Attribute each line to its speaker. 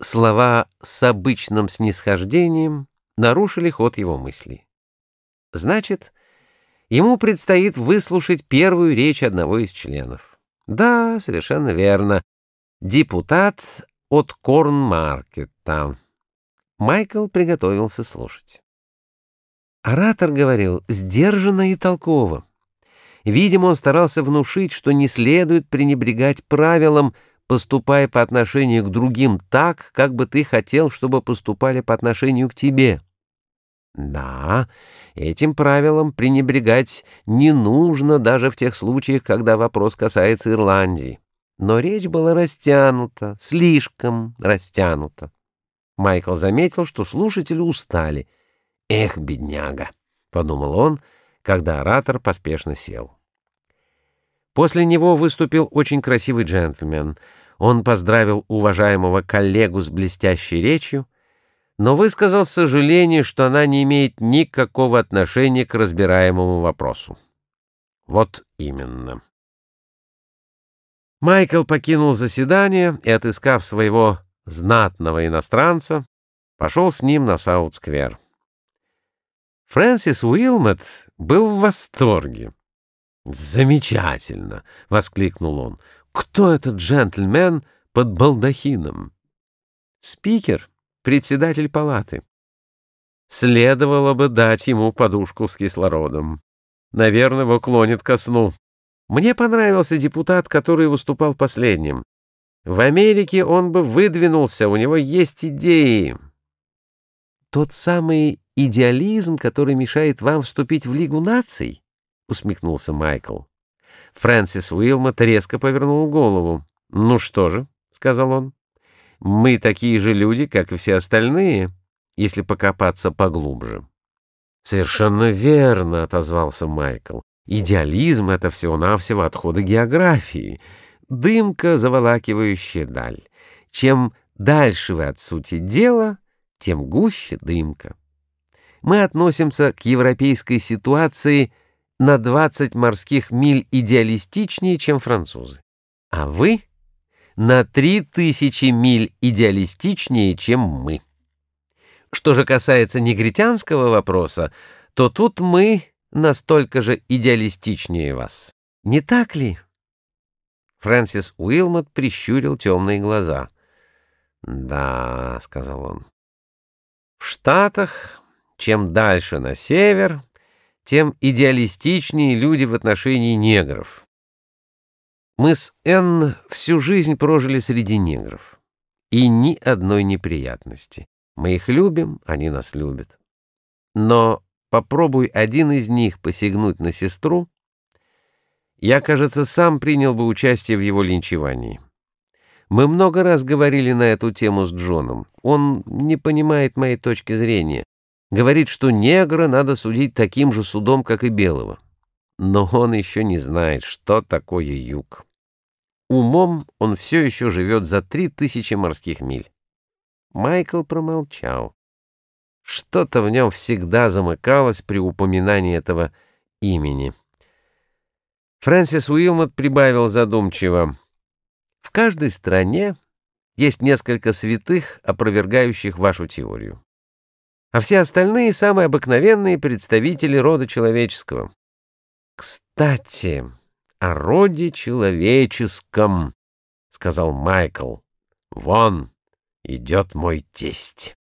Speaker 1: Слова с обычным снисхождением нарушили ход его мыслей. Значит, ему предстоит выслушать первую речь одного из членов. Да, совершенно верно. Депутат от Корнмаркета. Майкл приготовился слушать. Оратор говорил сдержанно и толково. Видимо, он старался внушить, что не следует пренебрегать правилам, поступая по отношению к другим так, как бы ты хотел, чтобы поступали по отношению к тебе. Да, этим правилам пренебрегать не нужно даже в тех случаях, когда вопрос касается Ирландии. Но речь была растянута, слишком растянута. Майкл заметил, что слушатели устали. «Эх, бедняга!» — подумал он, когда оратор поспешно сел. После него выступил очень красивый джентльмен. Он поздравил уважаемого коллегу с блестящей речью, но высказал сожаление, что она не имеет никакого отношения к разбираемому вопросу. Вот именно. Майкл покинул заседание и, отыскав своего знатного иностранца, пошел с ним на Саут-сквер. Фрэнсис Уилмот был в восторге. «Замечательно!» — воскликнул он. «Кто этот джентльмен под балдахином?» «Спикер, председатель палаты». Следовало бы дать ему подушку с кислородом. Наверное, его клонит ко сну. Мне понравился депутат, который выступал последним. В Америке он бы выдвинулся, у него есть идеи. Тот самый идеализм, который мешает вам вступить в Лигу наций? — усмехнулся Майкл. Фрэнсис Уилмот резко повернул голову. «Ну что же», — сказал он, — «мы такие же люди, как и все остальные, если покопаться поглубже». «Совершенно верно», — отозвался Майкл. «Идеализм — это всего-навсего отходы географии, дымка, заволакивающая даль. Чем дальше вы от сути дела, тем гуще дымка. Мы относимся к европейской ситуации — на 20 морских миль идеалистичнее, чем французы. А вы на 3000 миль идеалистичнее, чем мы. Что же касается негритянского вопроса, то тут мы настолько же идеалистичнее вас. Не так ли? Фрэнсис Уилмот прищурил темные глаза. «Да», — сказал он, — «в Штатах, чем дальше на север, тем идеалистичнее люди в отношении негров. Мы с Энн всю жизнь прожили среди негров. И ни одной неприятности. Мы их любим, они нас любят. Но попробуй один из них посягнуть на сестру, я, кажется, сам принял бы участие в его линчевании. Мы много раз говорили на эту тему с Джоном. Он не понимает моей точки зрения говорит, что негра надо судить таким же судом, как и белого. Но он еще не знает, что такое юг. Умом он все еще живет за три тысячи морских миль. Майкл промолчал. Что-то в нем всегда замыкалось при упоминании этого имени. Фрэнсис Уилмот прибавил задумчиво. «В каждой стране есть несколько святых, опровергающих вашу теорию а все остальные — самые обыкновенные представители рода человеческого. «Кстати, о роде человеческом», — сказал Майкл. «Вон идет мой тесть».